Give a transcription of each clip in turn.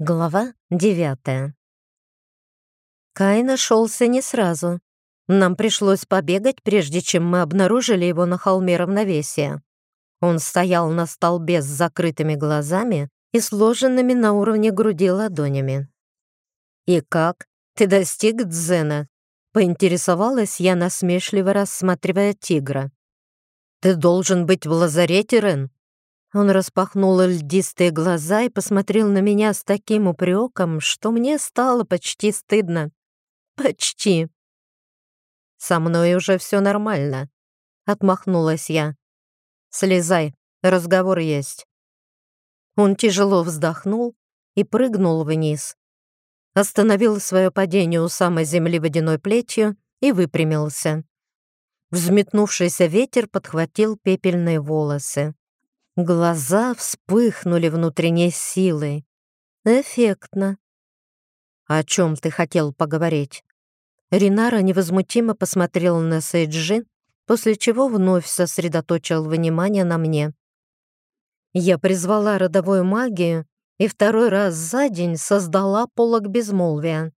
Глава девятая. Кай нашелся не сразу. Нам пришлось побегать, прежде чем мы обнаружили его на холме равновесия. Он стоял на столбе с закрытыми глазами и сложенными на уровне груди ладонями. «И как? Ты достиг дзена?» — поинтересовалась я, насмешливо рассматривая тигра. «Ты должен быть в лазарете, Рен», он распахнул льдистые глаза и посмотрел на меня с таким упреком, что мне стало почти стыдно. Почти. «Со мной уже все нормально», — отмахнулась я. «Слезай, разговор есть». Он тяжело вздохнул и прыгнул вниз. Остановил свое падение у самой земли водяной плетью и выпрямился. Взметнувшийся ветер подхватил пепельные волосы. Глаза вспыхнули внутренней силой. Эффектно. «О чем ты хотел поговорить?» Ринара невозмутимо посмотрел на Сейджи, после чего вновь сосредоточил внимание на мне. Я призвала родовую магию и второй раз за день создала полог безмолвия.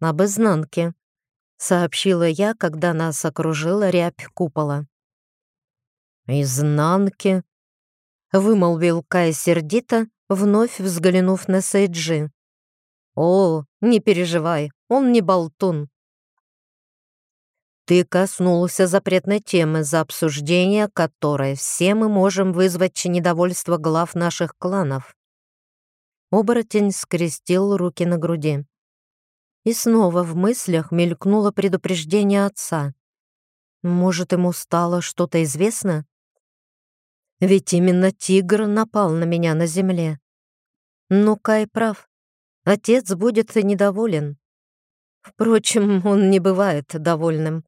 «Об изнанке», — сообщила я, когда нас окружила рябь купола. «Изнанки?» Вымолвил Кай сердито, вновь взглянув на Сейджи. «О, не переживай, он не болтун». «Ты коснулся запретной темы, за обсуждение которой все мы можем вызвать недовольство глав наших кланов». Оборотень скрестил руки на груди. И снова в мыслях мелькнуло предупреждение отца. Может, ему стало что-то известно? Ведь именно тигр напал на меня на земле. Ну, Кай прав. Отец будет недоволен. Впрочем, он не бывает довольным.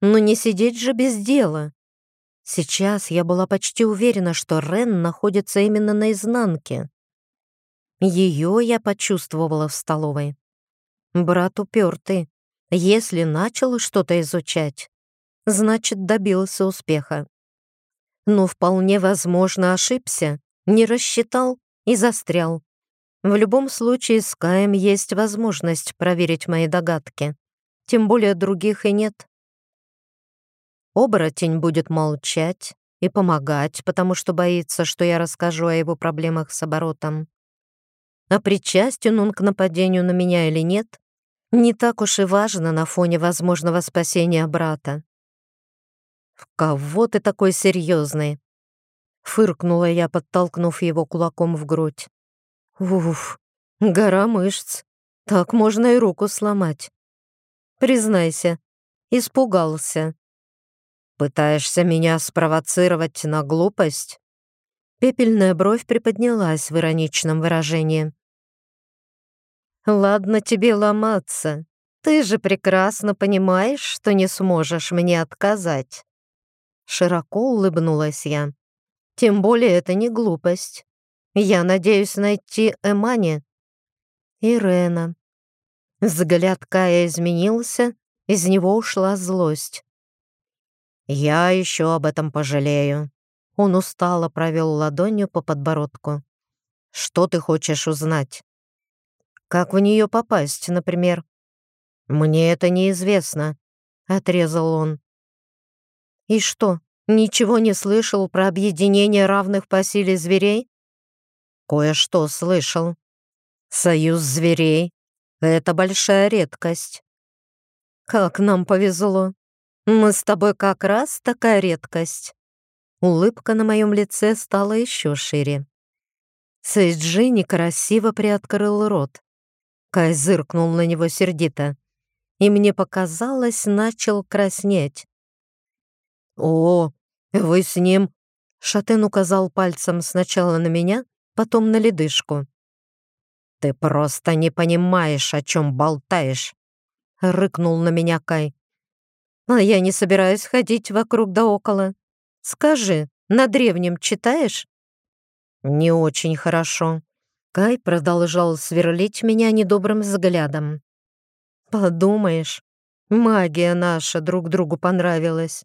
Но не сидеть же без дела. Сейчас я была почти уверена, что Рен находится именно на изнанке. Ее я почувствовала в столовой. Брат упертый. Если начал что-то изучать, значит, добился успеха но вполне возможно ошибся, не рассчитал и застрял. В любом случае с Каем есть возможность проверить мои догадки, тем более других и нет. Оборотень будет молчать и помогать, потому что боится, что я расскажу о его проблемах с оборотом. А причастен он к нападению на меня или нет, не так уж и важно на фоне возможного спасения брата. «В кого ты такой серьезный?» Фыркнула я, подтолкнув его кулаком в грудь. «Уф, гора мышц. Так можно и руку сломать. Признайся, испугался. Пытаешься меня спровоцировать на глупость?» Пепельная бровь приподнялась в ироничном выражении. «Ладно тебе ломаться. Ты же прекрасно понимаешь, что не сможешь мне отказать. Широко улыбнулась я. Тем более это не глупость. Я надеюсь найти Эмани. Ирена. Взгляд Кая изменился, из него ушла злость. «Я еще об этом пожалею». Он устало провел ладонью по подбородку. «Что ты хочешь узнать?» «Как в нее попасть, например?» «Мне это неизвестно», — отрезал он. И что, ничего не слышал про объединение равных по силе зверей? Кое-что слышал. Союз зверей — это большая редкость. Как нам повезло. Мы с тобой как раз такая редкость. Улыбка на моем лице стала еще шире. Сейджи некрасиво приоткрыл рот. Кай зыркнул на него сердито. И мне показалось, начал краснеть. «О, вы с ним...» Шатен указал пальцем сначала на меня, потом на ледышку. «Ты просто не понимаешь, о чем болтаешь», — рыкнул на меня Кай. «А я не собираюсь ходить вокруг да около. Скажи, на древнем читаешь?» «Не очень хорошо». Кай продолжал сверлить меня недобрым взглядом. «Подумаешь, магия наша друг другу понравилась.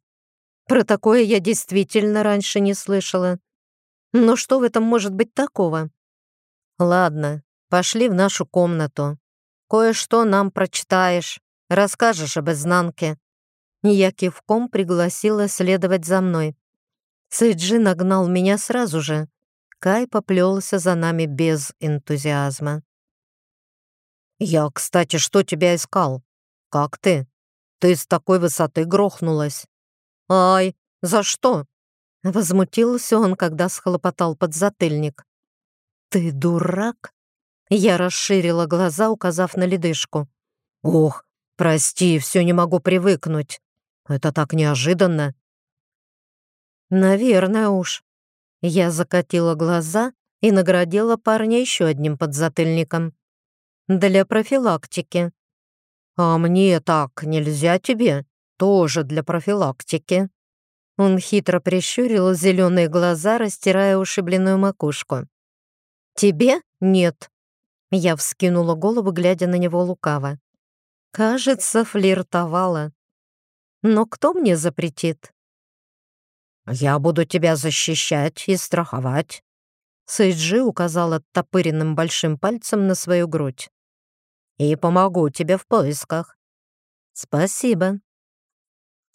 Про такое я действительно раньше не слышала. Но что в этом может быть такого? Ладно, пошли в нашу комнату. Кое-что нам прочитаешь, расскажешь об изнанке». Я кивком пригласила следовать за мной. Сэйджи нагнал меня сразу же. Кай поплелся за нами без энтузиазма. «Я, кстати, что тебя искал? Как ты? Ты с такой высоты грохнулась». «Ай, за что?» Возмутился он, когда схлопотал подзатыльник. «Ты дурак?» Я расширила глаза, указав на ледышку. «Ох, прости, все не могу привыкнуть. Это так неожиданно». «Наверное уж». Я закатила глаза и наградила парня еще одним подзатыльником. «Для профилактики». «А мне так нельзя тебе? Тоже для профилактики». Он хитро прищурил зеленые глаза, растирая ушибленную макушку. «Тебе? Нет». Я вскинула голову, глядя на него лукаво. Кажется, флиртовала. Но кто мне запретит? «Я буду тебя защищать и страховать», — Сейджи указал оттопыренным большим пальцем на свою грудь. «И помогу тебе в поисках». «Спасибо».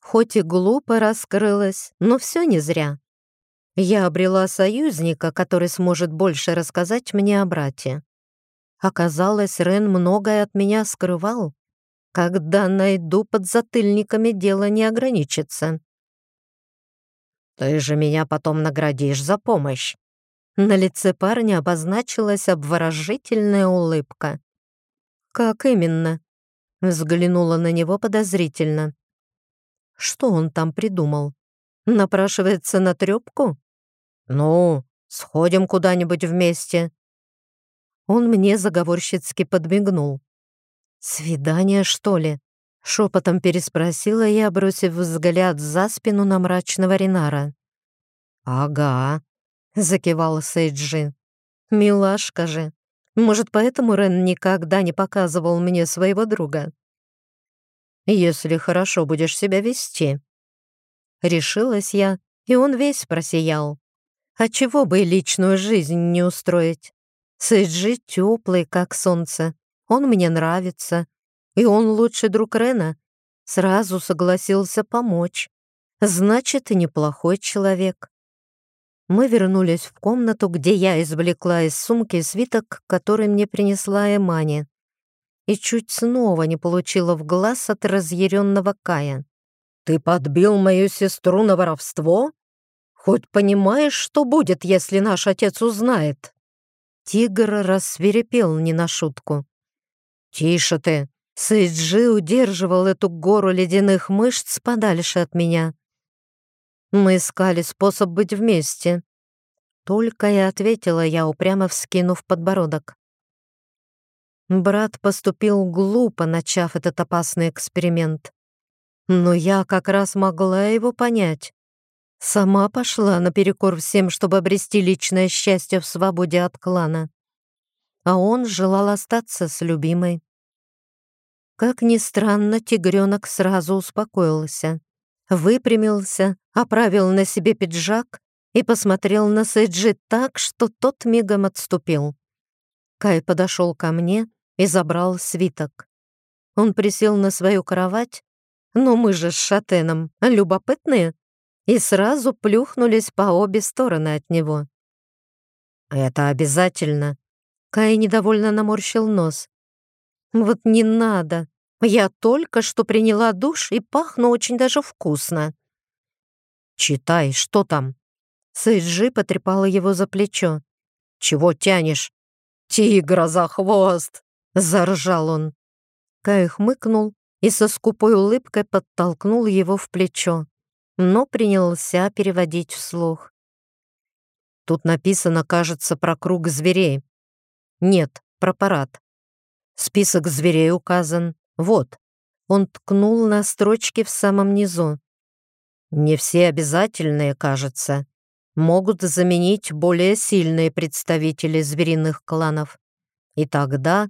Хоть и глупо раскрылась, но все не зря. Я обрела союзника, который сможет больше рассказать мне о брате. Оказалось, Рен многое от меня скрывал. Когда найду под затыльниками, дело не ограничится. «Ты же меня потом наградишь за помощь!» На лице парня обозначилась обворожительная улыбка. «Как именно?» Взглянула на него подозрительно. «Что он там придумал? Напрашивается на трёпку?» «Ну, сходим куда-нибудь вместе». Он мне заговорщицки подмигнул. «Свидание, что ли?» — шепотом переспросила я, бросив взгляд за спину на мрачного Ринара. «Ага», — закивал Сейджи. «Милашка же. Может, поэтому Рен никогда не показывал мне своего друга?» «Если хорошо будешь себя вести». Решилась я, и он весь просиял. А чего бы личную жизнь не устроить? Сейджи теплый, как солнце, он мне нравится, и он лучший друг Рена. Сразу согласился помочь. Значит, неплохой человек. Мы вернулись в комнату, где я извлекла из сумки свиток, который мне принесла Эмани. И чуть снова не получила в глаз от разъяренного Кая. «Ты подбил мою сестру на воровство? Хоть понимаешь, что будет, если наш отец узнает?» Тигр рассверепел не на шутку. «Тише ты!» Сейджи удерживал эту гору ледяных мышц подальше от меня. Мы искали способ быть вместе. Только и ответила я, упрямо вскинув подбородок. Брат поступил глупо, начав этот опасный эксперимент. Но я как раз могла его понять. Сама пошла наперекор всем, чтобы обрести личное счастье в свободе от клана а он желал остаться с любимой. Как ни странно, тигренок сразу успокоился, выпрямился, оправил на себе пиджак и посмотрел на Сэджи так, что тот мигом отступил. Кай подошел ко мне и забрал свиток. Он присел на свою кровать, но мы же с Шатеном любопытные, и сразу плюхнулись по обе стороны от него. «Это обязательно», Кай недовольно наморщил нос. «Вот не надо. Я только что приняла душ и пахну очень даже вкусно». «Читай, что там?» Сэйджи потрепала его за плечо. «Чего тянешь?» «Тигра за хвост!» — заржал он. Кай хмыкнул и со скупой улыбкой подтолкнул его в плечо, но принялся переводить вслух. Тут написано, кажется, про круг зверей. Нет, про парад. Список зверей указан. Вот. Он ткнул на строчки в самом низу. Не все обязательные, кажется. Могут заменить более сильные представители звериных кланов. И тогда...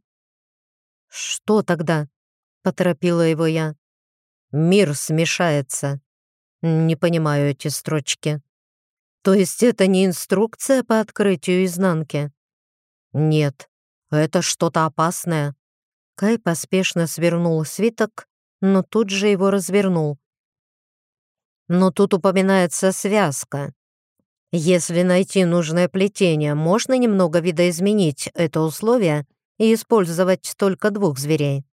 Что тогда? Поторопила его я. Мир смешается. Не понимаю эти строчки. То есть это не инструкция по открытию изнанки? Нет. Это что-то опасное. Кай поспешно свернул свиток, но тут же его развернул. Но тут упоминается связка. Если найти нужное плетение, можно немного видоизменить это условие и использовать только двух зверей.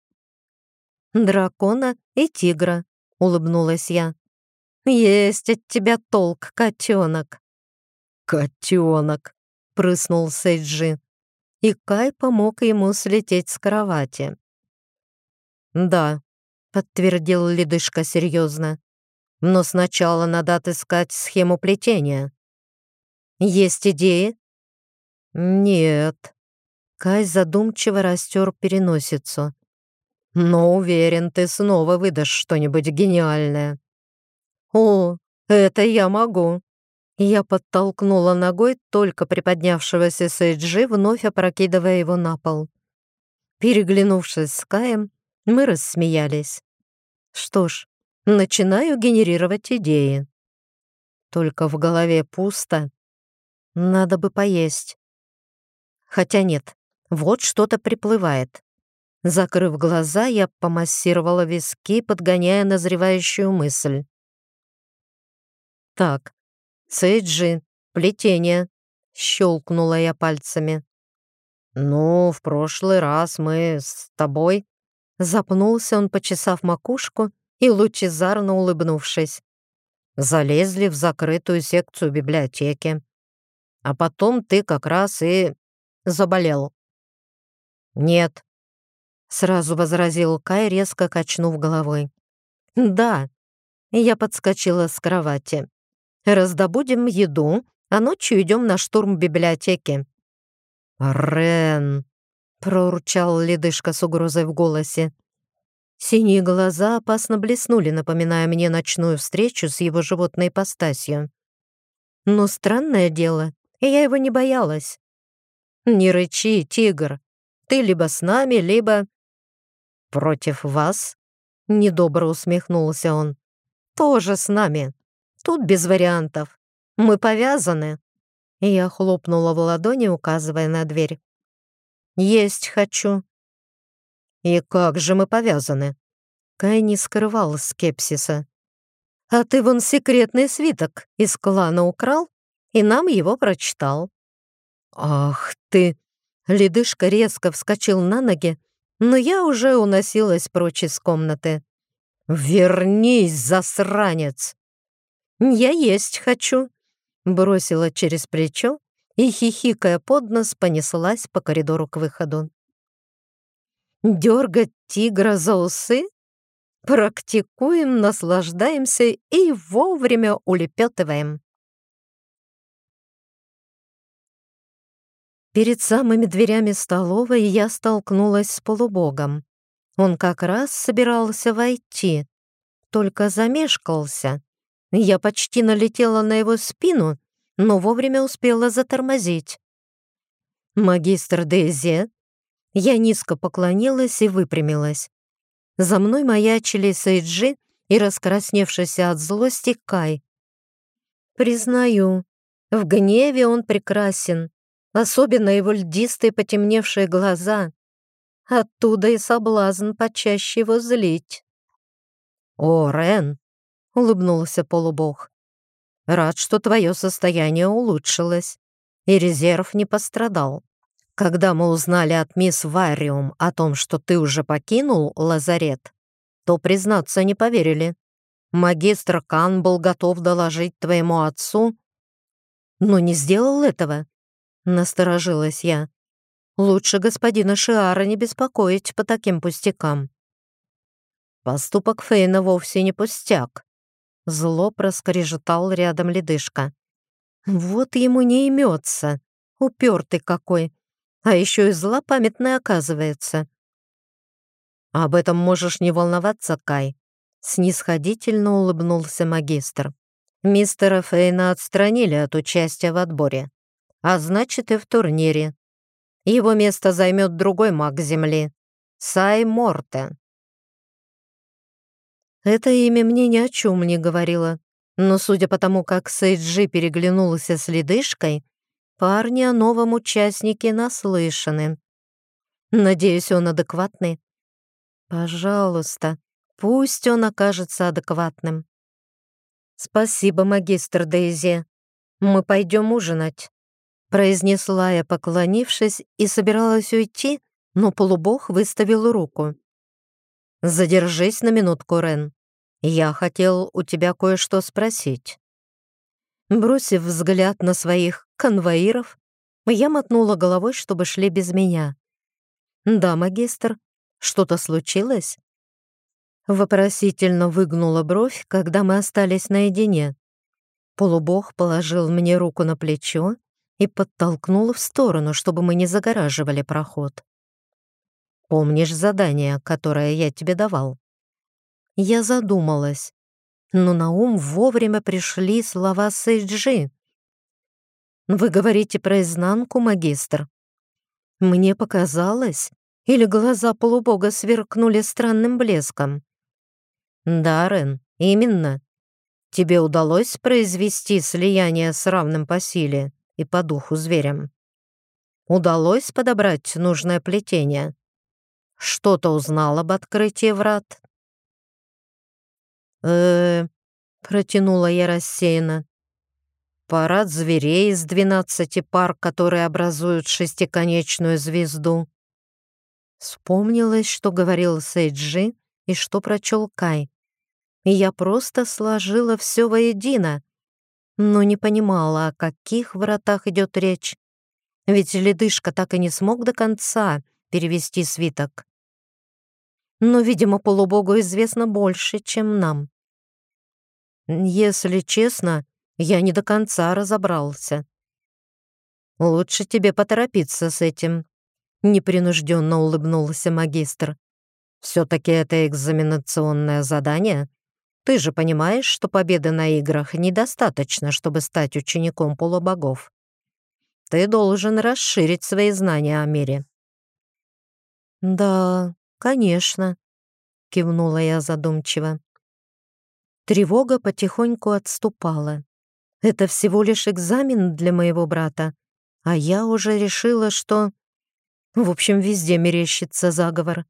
«Дракона и тигра», — улыбнулась я. «Есть от тебя толк, котенок». «Котенок», — прыснул Сейджи. И Кай помог ему слететь с кровати. «Да», — подтвердил ледышка серьезно. «Но сначала надо отыскать схему плетения». «Есть идеи?» «Нет». Кай задумчиво растер переносицу. «Но уверен, ты снова выдашь что-нибудь гениальное». «О, это я могу!» Я подтолкнула ногой только приподнявшегося Сейджи, вновь опрокидывая его на пол. Переглянувшись с Каем, мы рассмеялись. Что ж, начинаю генерировать идеи. Только в голове пусто. Надо бы поесть. Хотя нет, вот что-то приплывает. Закрыв глаза, я помассировала виски, подгоняя назревающую мысль. Так, Сейджи, плетение, щелкнула я пальцами. «Ну, в прошлый раз мы с тобой...» Запнулся он, почесав макушку и лучезарно улыбнувшись. Залезли в закрытую секцию библиотеки. А потом ты как раз и заболел. «Нет», — сразу возразил Кай, резко качнув головой. «Да». Я подскочила с кровати. «Раздобудем еду, а ночью идем на штурм библиотеки». «Рен!» — проурчал ледышка с угрозой в голосе. Синие глаза опасно блеснули, напоминая мне ночную встречу с его животной ипостасью. Но странное дело, я его не боялась. «Не рычи, тигр. Ты либо с нами, либо...» «Против вас?» — недобро усмехнулся он. «Тоже с нами. Тут без вариантов. Мы повязаны». И я хлопнула в ладони, указывая на дверь. «Есть хочу». «И как же мы повязаны?» Кай не скрывал скепсиса. «А ты вон секретный свиток из клана украл и нам его прочитал». «Ах ты!» Ледышка резко вскочил на ноги, но я уже уносилась прочь из комнаты. «Вернись, засранец!» «Я есть хочу», — бросила через плечо и, хихикая под нос, понеслась по коридору к выходу. «Дергать тигра за усы? Практикуем, наслаждаемся и вовремя улепетываем». Перед самыми дверями столовой я столкнулась с полубогом. Он как раз собирался войти, только замешкался. Я почти налетела на его спину, но вовремя успела затормозить. «Магистр Дейзе?» Я низко поклонилась и выпрямилась. За мной маячили Сейджи и раскрасневшийся от злости Кай. Признаю, в гневе он прекрасен, особенно его льдистые потемневшие глаза. Оттуда и соблазн почаще его злить. «О, Рен!» — улыбнулся полубог. «Рад, что твое состояние улучшилось, и резерв не пострадал. Когда мы узнали от мисс Вариум о том, что ты уже покинул лазарет, то, признаться, не поверили. Магистр Кан был готов доложить твоему отцу, но не сделал этого. Насторожилась я. Лучше господина Шиара не беспокоить по таким пустякам. Поступок Фейна вовсе не пустяк. Зло проскрежетал рядом ледышка. Вот ему не имется. Упертый какой. А еще и злопамятный оказывается. Об этом можешь не волноваться, Кай. Снисходительно улыбнулся магистр. Мистера Фейна отстранили от участия в отборе а значит и в турнире. Его место займет другой маг Земли — Сай Морте. Это имя мне ни о чем не говорило, но судя по тому, как Сейджи переглянулся с ледышкой, парни о новом участнике наслышаны. Надеюсь, он адекватный? Пожалуйста, пусть он окажется адекватным. Спасибо, магистр Дейзи. Мы пойдем ужинать. Произнесла я, поклонившись, и собиралась уйти, но полубог выставил руку. «Задержись на минутку, Рен. Я хотел у тебя кое-что спросить». Бросив взгляд на своих конвоиров, я мотнула головой, чтобы шли без меня. «Да, магистр, что-то случилось?» Вопросительно выгнула бровь, когда мы остались наедине. Полубог положил мне руку на плечо и подтолкнул в сторону, чтобы мы не загораживали проход. Помнишь задание, которое я тебе давал?» Я задумалась, но на ум вовремя пришли слова Сейджи. «Вы говорите про изнанку, магистр?» Мне показалось, или глаза полубога сверкнули странным блеском. «Да, Рен, именно. Тебе удалось произвести слияние с равным по силе и по духу зверем? Удалось подобрать нужное плетение?» Что-то узнал об открытии врат?» э протянула я рассеянно. «Парад зверей из двенадцати пар, которые образуют шестиконечную звезду». Вспомнилось, что говорил Сейджи и что прочел Кай. И я просто сложила все воедино, но не понимала, о каких вратах идет речь. Ведь ледышка так и не смог до конца перевести свиток но, видимо, полубогу известно больше, чем нам. Если честно, я не до конца разобрался. Лучше тебе поторопиться с этим, непринужденно улыбнулся магистр. Все-таки это экзаменационное задание. Ты же понимаешь, что победы на играх недостаточно, чтобы стать учеником полубогов. Ты должен расширить свои знания о мире. Да, «Конечно», — кивнула я задумчиво. Тревога потихоньку отступала. Это всего лишь экзамен для моего брата, а я уже решила, что... В общем, везде мерещится заговор.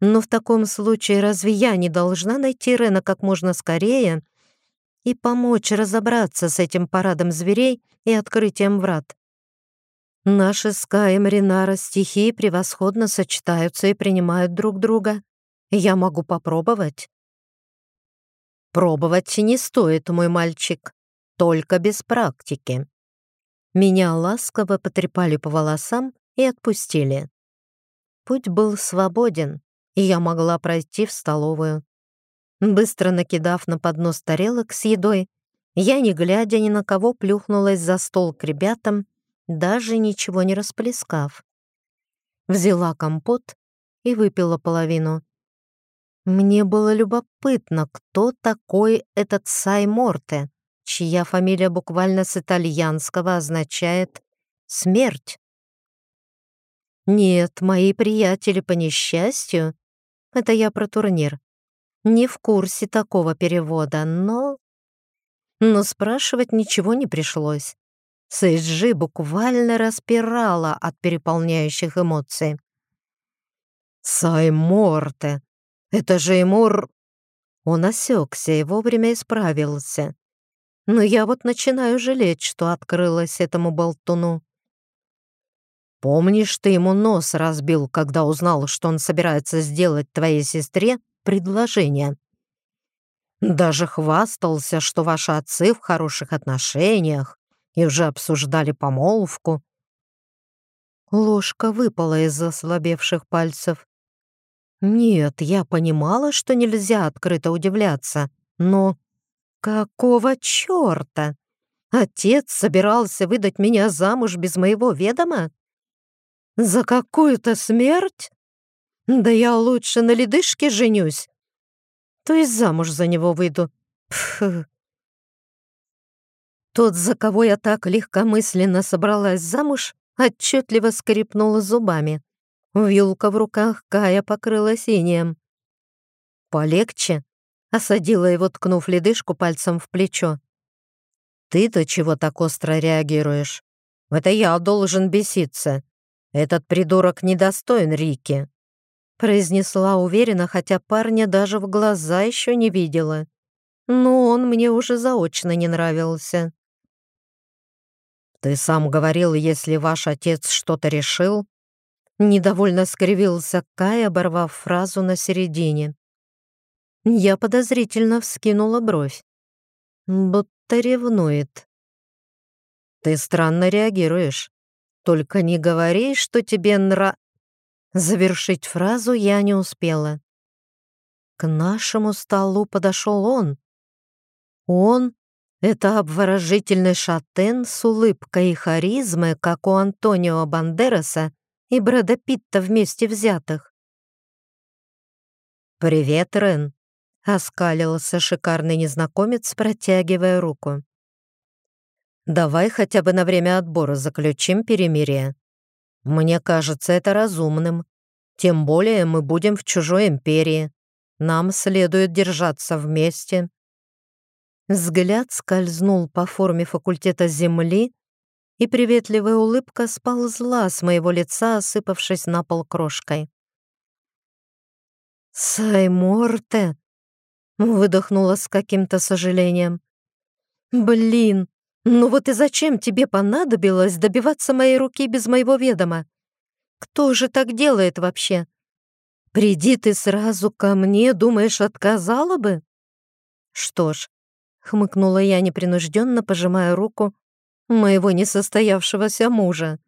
Но в таком случае разве я не должна найти Рена как можно скорее и помочь разобраться с этим парадом зверей и открытием врат? Наши с Каем Ринара стихии превосходно сочетаются и принимают друг друга. Я могу попробовать. Пробовать не стоит, мой мальчик, только без практики. Меня ласково потрепали по волосам и отпустили. Путь был свободен, и я могла пройти в столовую. Быстро накидав на поднос тарелок с едой, я, не глядя ни на кого, плюхнулась за стол к ребятам даже ничего не расплескав. Взяла компот и выпила половину. Мне было любопытно, кто такой этот Сайморте, чья фамилия буквально с итальянского означает «смерть». Нет, мои приятели по несчастью, это я про турнир, не в курсе такого перевода, но... Но спрашивать ничего не пришлось. Сейджи буквально распирала от переполняющих эмоций. «Сайморте! Это же Эмур...» Он осекся и вовремя исправился. Но я вот начинаю жалеть, что открылась этому болтуну. «Помнишь, ты ему нос разбил, когда узнал, что он собирается сделать твоей сестре предложение?» Даже хвастался, что ваши отцы в хороших отношениях, и уже обсуждали помолвку. Ложка выпала из ослабевших пальцев. Нет, я понимала, что нельзя открыто удивляться, но какого черта? Отец собирался выдать меня замуж без моего ведома? За какую-то смерть? Да я лучше на ледышке женюсь. То есть замуж за него выйду. Пф, тот, за кого я так легкомысленно собралась замуж, отчетливо скрипнула зубами. Вилка в руках Кая покрыла синим. «Полегче», — осадила его, ткнув ледышку пальцем в плечо. «Ты-то чего так остро реагируешь? Это я должен беситься. «Этот придурок недостоин Рики», — произнесла уверенно, хотя парня даже в глаза еще не видела. Но он мне уже заочно не нравился. «Ты сам говорил, если ваш отец что-то решил...» Недовольно скривился Кай, оборвав фразу на середине. Я подозрительно вскинула бровь. Будто ревнует. «Ты странно реагируешь. Только не говори, что тебе нра...» Завершить фразу я не успела. К нашему столу подошел он. Он — это обворожительный шатен с улыбкой и харизмой, как у Антонио Бандераса и Брэда Питта вместе взятых. «Привет, Рен», — оскалился шикарный незнакомец, протягивая руку. Давай хотя бы на время отбора заключим перемирие. Мне кажется это разумным. Тем более мы будем в чужой империи. Нам следует держаться вместе». Взгляд скользнул по форме факультета Земли, и приветливая улыбка сползла с моего лица, осыпавшись на пол крошкой. «Сайморте!» — выдохнула с каким-то сожалением. «Блин, ну вот и зачем тебе понадобилось добиваться моей руки без моего ведома? Кто же так делает вообще? Приди ты сразу ко мне, думаешь, отказала бы? Что ж, хмыкнула я непринужденно, пожимая руку моего несостоявшегося мужа.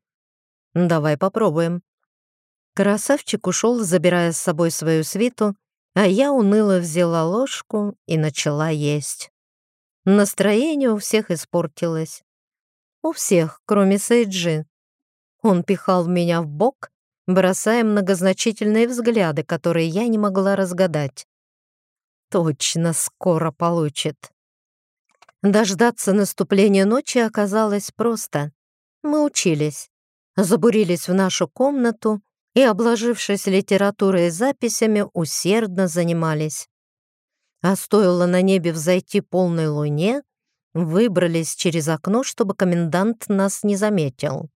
Давай попробуем. Красавчик ушел, забирая с собой свою свиту, а я уныло взяла ложку и начала есть. Настроение у всех испортилось. У всех, кроме Сейджи. Он пихал меня в бок, бросая многозначительные взгляды, которые я не могла разгадать. Точно скоро получит. Дождаться наступления ночи оказалось просто. Мы учились, забурились в нашу комнату и, обложившись литературой и записями, усердно занимались. А стоило на небе взойти полной луне, выбрались через окно, чтобы комендант нас не заметил.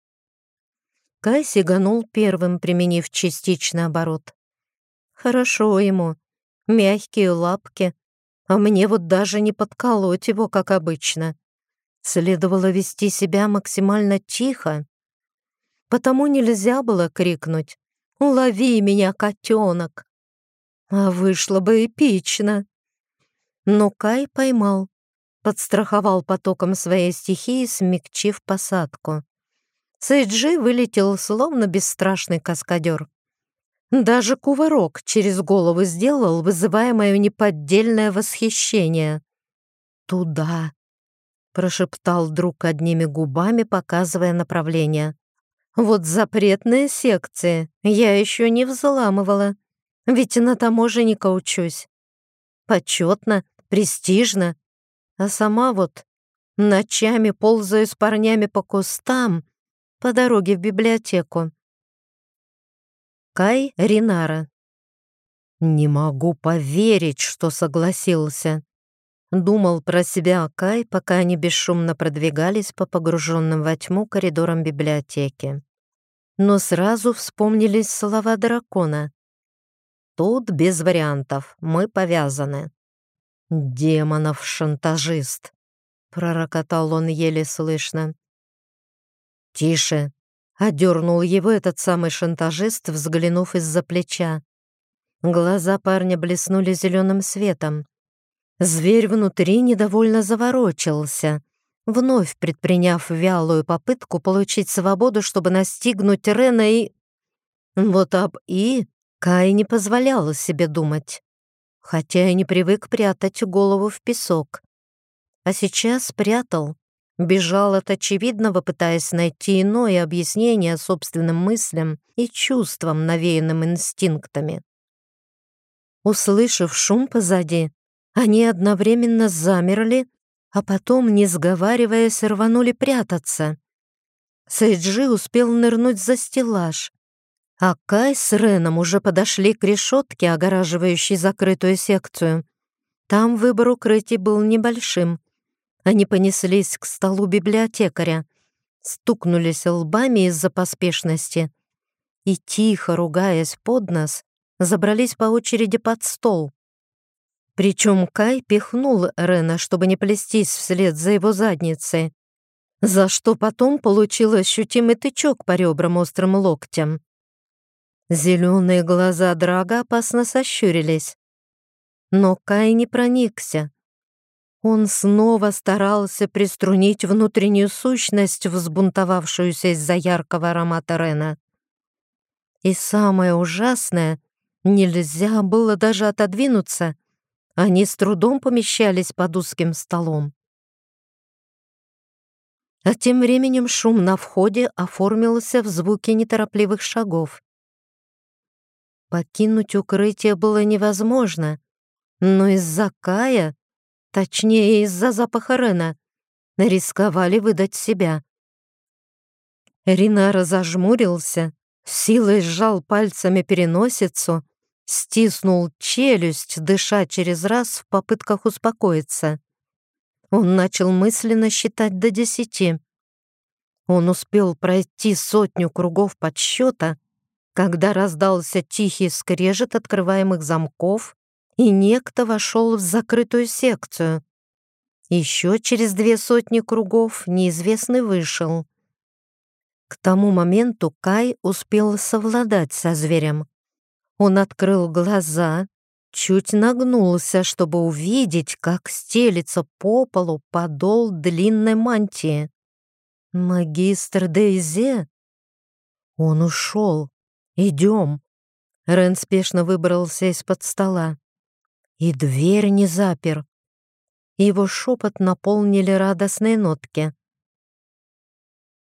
Кай сиганул первым, применив частичный оборот. Хорошо ему, мягкие лапки, а мне вот даже не подколоть его, как обычно. Следовало вести себя максимально тихо. Потому нельзя было крикнуть «Лови меня, котенок!» А вышло бы эпично. Но Кай поймал, подстраховал потоком своей стихии, смягчив посадку. Сейджи вылетел словно бесстрашный каскадер. Даже кувырок через голову сделал, вызывая мое неподдельное восхищение. «Туда!» — прошептал друг одними губами, показывая направление. «Вот запретные секции я еще не взламывала, ведь на таможенника учусь. Почетно, престижно. А сама вот ночами ползаю с парнями по кустам по дороге в библиотеку. Кай Ринара. Не могу поверить, что согласился. Думал про себя Кай, пока они бесшумно продвигались по погруженным во тьму коридорам библиотеки. Но сразу вспомнились слова дракона. «Тут без вариантов, мы повязаны». «Демонов шантажист!» — пророкотал он еле слышно. «Тише!» — одернул его этот самый шантажист, взглянув из-за плеча. Глаза парня блеснули зеленым светом. Зверь внутри недовольно заворочился, вновь предприняв вялую попытку получить свободу, чтобы настигнуть Рена и... Вот об «и» Кай не позволял себе думать хотя и не привык прятать голову в песок. А сейчас прятал, бежал от очевидного, пытаясь найти иное объяснение собственным мыслям и чувствам, навеянным инстинктами. Услышав шум позади, они одновременно замерли, а потом, не сговариваясь, рванули прятаться. Сейджи успел нырнуть за стеллаж, а Кай с Реном уже подошли к решетке, огораживающей закрытую секцию. Там выбор укрытий был небольшим. Они понеслись к столу библиотекаря, стукнулись лбами из-за поспешности и, тихо ругаясь под нос, забрались по очереди под стол. Причем Кай пихнул Рена, чтобы не плестись вслед за его задницей, за что потом получил ощутимый тычок по ребрам острым локтем. Зеленые глаза Драга опасно сощурились. Но Кай не проникся. Он снова старался приструнить внутреннюю сущность, взбунтовавшуюся из-за яркого аромата Рена. И самое ужасное, нельзя было даже отодвинуться. Они с трудом помещались под узким столом. А тем временем шум на входе оформился в звуке неторопливых шагов. Покинуть укрытие было невозможно, но из-за Кая, точнее из-за запаха Рена, рисковали выдать себя. Ринара зажмурился, силой сжал пальцами переносицу, стиснул челюсть, дыша через раз в попытках успокоиться. Он начал мысленно считать до десяти. Он успел пройти сотню кругов подсчета, когда раздался тихий скрежет открываемых замков, и некто вошел в закрытую секцию. Еще через две сотни кругов неизвестный вышел. К тому моменту Кай успел совладать со зверем. Он открыл глаза, чуть нагнулся, чтобы увидеть, как стелится по полу подол длинной мантии. «Магистр Дейзе?» «Он ушел. Идем». Рен спешно выбрался из-под стола. И дверь не запер. Его шепот наполнили радостные нотки.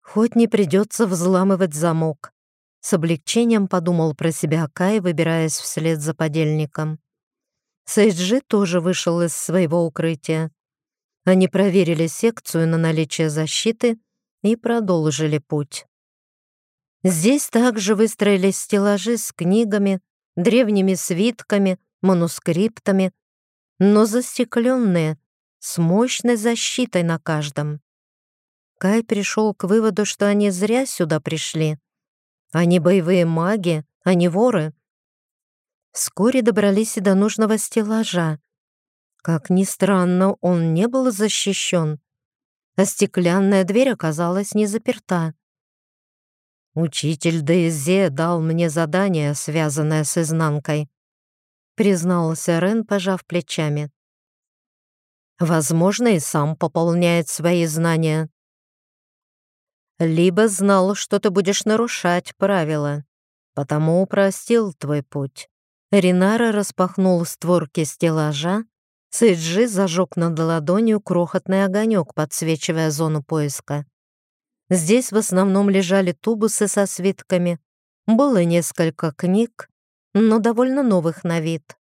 Хоть не придется взламывать замок. С облегчением подумал про себя Кай, выбираясь вслед за подельником. Сейджи тоже вышел из своего укрытия. Они проверили секцию на наличие защиты и продолжили путь. Здесь также выстроились стеллажи с книгами, древними свитками, манускриптами, но застекленные, с мощной защитой на каждом. Кай пришел к выводу, что они зря сюда пришли. Они боевые маги, а не воры. Вскоре добрались и до нужного стеллажа. Как ни странно, он не был защищен, а стеклянная дверь оказалась не заперта. «Учитель Дейзе дал мне задание, связанное с изнанкой», признался Рен, пожав плечами. «Возможно, и сам пополняет свои знания», либо знал, что ты будешь нарушать правила, потому упростил твой путь. Ринара распахнул створки стеллажа, Сейджи зажег над ладонью крохотный огонек, подсвечивая зону поиска. Здесь в основном лежали тубусы со свитками. Было несколько книг, но довольно новых на вид.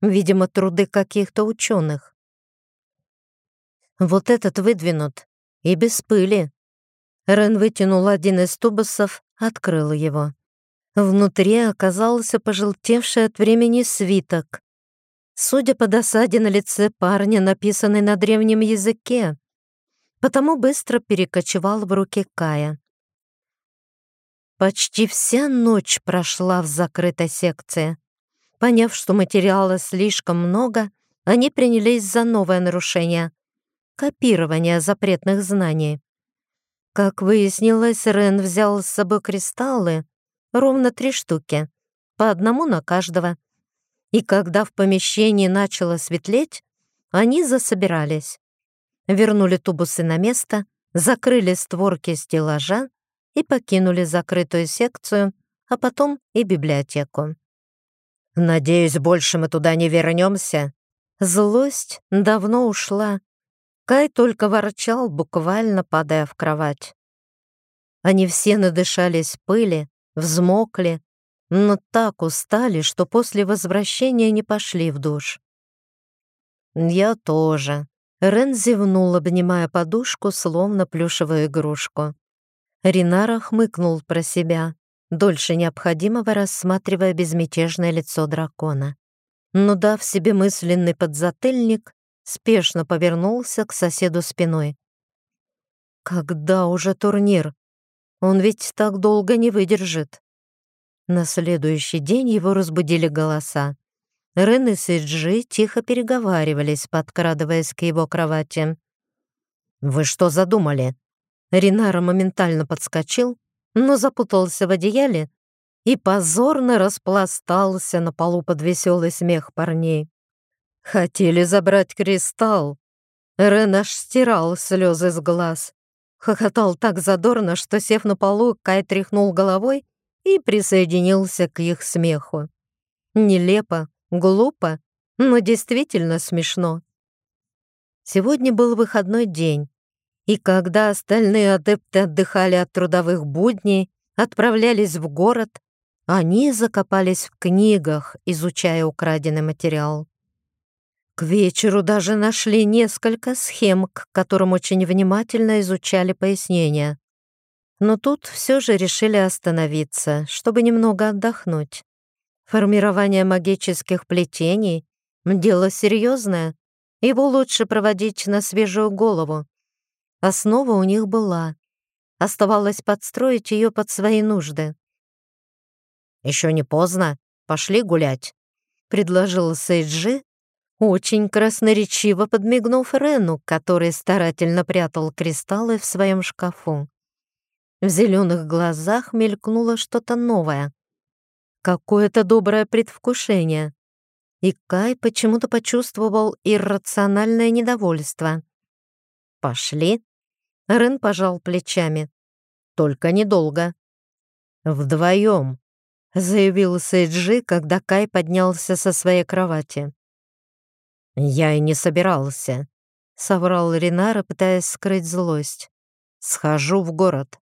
Видимо, труды каких-то ученых. Вот этот выдвинут и без пыли, Рен вытянул один из тубусов, открыл его. Внутри оказался пожелтевший от времени свиток. Судя по досаде на лице парня, написанный на древнем языке, потому быстро перекочевал в руки Кая. Почти вся ночь прошла в закрытой секции. Поняв, что материала слишком много, они принялись за новое нарушение — копирование запретных знаний. Как выяснилось, Рен взял с собой кристаллы, ровно три штуки, по одному на каждого. И когда в помещении начало светлеть, они засобирались. Вернули тубусы на место, закрыли створки стеллажа и покинули закрытую секцию, а потом и библиотеку. «Надеюсь, больше мы туда не вернемся». Злость давно ушла, Кай только ворчал, буквально падая в кровать. Они все надышались пыли, взмокли, но так устали, что после возвращения не пошли в душ. «Я тоже», — Рен зевнул, обнимая подушку, словно плюшевую игрушку. Ринара хмыкнул про себя, дольше необходимого рассматривая безмятежное лицо дракона. Но дав себе мысленный подзатыльник, спешно повернулся к соседу спиной. «Когда уже турнир? Он ведь так долго не выдержит». На следующий день его разбудили голоса. Рен и Сиджи тихо переговаривались, подкрадываясь к его кровати. «Вы что задумали?» Ринара моментально подскочил, но запутался в одеяле и позорно распластался на полу под веселый смех парней. «Хотели забрать кристалл!» Рен аж стирал слезы с глаз. Хохотал так задорно, что, сев на полу, Кай тряхнул головой и присоединился к их смеху. Нелепо, глупо, но действительно смешно. Сегодня был выходной день, и когда остальные адепты отдыхали от трудовых будней, отправлялись в город, они закопались в книгах, изучая украденный материал. К вечеру даже нашли несколько схем, к которым очень внимательно изучали пояснения. Но тут все же решили остановиться, чтобы немного отдохнуть. Формирование магических плетений — дело серьезное, его лучше проводить на свежую голову. Основа у них была. Оставалось подстроить ее под свои нужды. «Еще не поздно, пошли гулять», — предложил Сейджи, очень красноречиво подмигнув Рену, который старательно прятал кристаллы в своем шкафу. В зеленых глазах мелькнуло что-то новое. Какое-то доброе предвкушение. И Кай почему-то почувствовал иррациональное недовольство. «Пошли?» Рен пожал плечами. «Только недолго». «Вдвоем», — заявил Сейджи, когда Кай поднялся со своей кровати. «Я и не собирался», — соврал Ринара, пытаясь скрыть злость. «Схожу в город».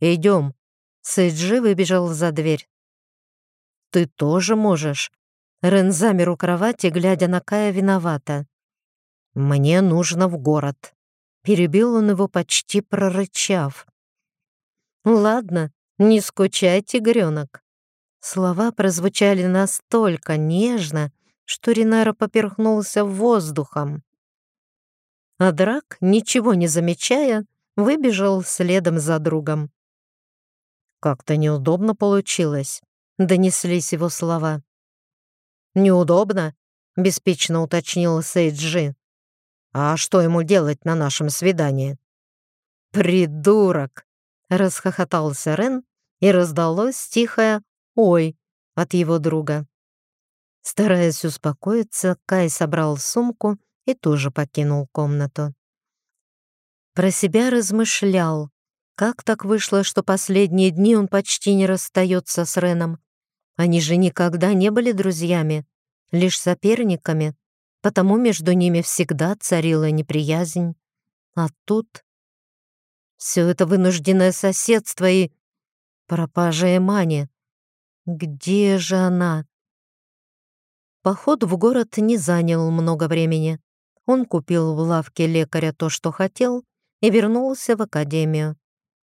«Идем». Сейджи выбежал за дверь. «Ты тоже можешь». Рен замер у кровати, глядя на Кая виновата. «Мне нужно в город». Перебил он его, почти прорычав. «Ладно, не скучай, тигренок». Слова прозвучали настолько нежно, что Ринара поперхнулся воздухом. А Драк, ничего не замечая, выбежал следом за другом. «Как-то неудобно получилось», — донеслись его слова. «Неудобно?» — беспечно уточнил Сейджи. «А что ему делать на нашем свидании?» «Придурок!» — расхохотался Рен, и раздалось тихое «Ой!» от его друга. Стараясь успокоиться, Кай собрал сумку и тоже покинул комнату. Про себя размышлял, как так вышло, что последние дни он почти не расстается с Реном. Они же никогда не были друзьями, лишь соперниками, потому между ними всегда царила неприязнь. А тут все это вынужденное соседство и пропажа Эмани. Где же она? Поход в город не занял много времени. Он купил в лавке лекаря то, что хотел, и вернулся в академию.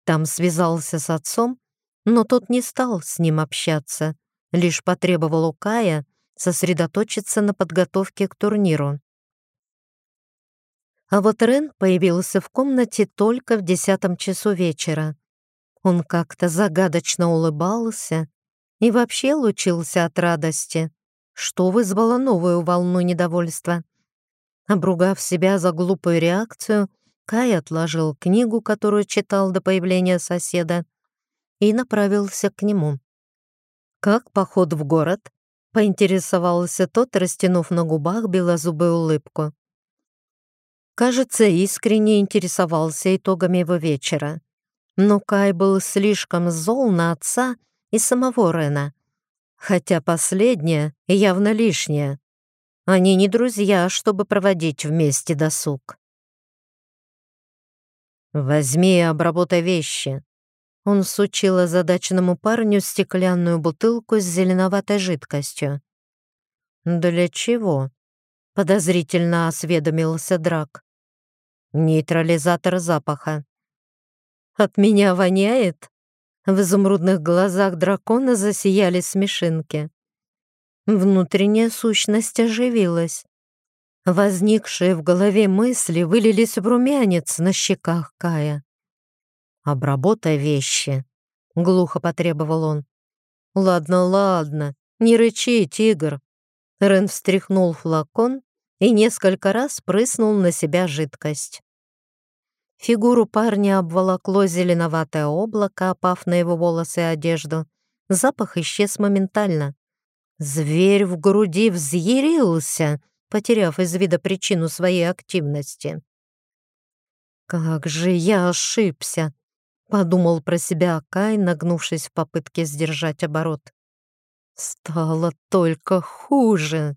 Там связался с отцом, но тот не стал с ним общаться, лишь потребовал у Кая сосредоточиться на подготовке к турниру. А вот Рен появился в комнате только в десятом часу вечера. Он как-то загадочно улыбался и вообще лучился от радости, что вызвало новую волну недовольства. Обругав себя за глупую реакцию, Кай отложил книгу, которую читал до появления соседа, и направился к нему. «Как поход в город?» — поинтересовался тот, растянув на губах белозубую улыбку. Кажется, искренне интересовался итогами его вечера. Но Кай был слишком зол на отца и самого Рена, хотя последнее явно лишнее. Они не друзья, чтобы проводить вместе досуг. «Возьми и обработай вещи». Он сучил озадаченному парню стеклянную бутылку с зеленоватой жидкостью. «Для чего?» — подозрительно осведомился Драк. «Нейтрализатор запаха». «От меня воняет?» В изумрудных глазах дракона засияли смешинки. Внутренняя сущность оживилась. Возникшие в голове мысли вылились в румянец на щеках Кая. «Обработай вещи», — глухо потребовал он. «Ладно, ладно, не рычи, тигр!» Рен встряхнул флакон и несколько раз прыснул на себя жидкость. Фигуру парня обволокло зеленоватое облако, опав на его волосы и одежду. Запах исчез моментально. Зверь в груди взъярился, потеряв из вида причину своей активности. «Как же я ошибся!» — подумал про себя Кай, нагнувшись в попытке сдержать оборот. «Стало только хуже!»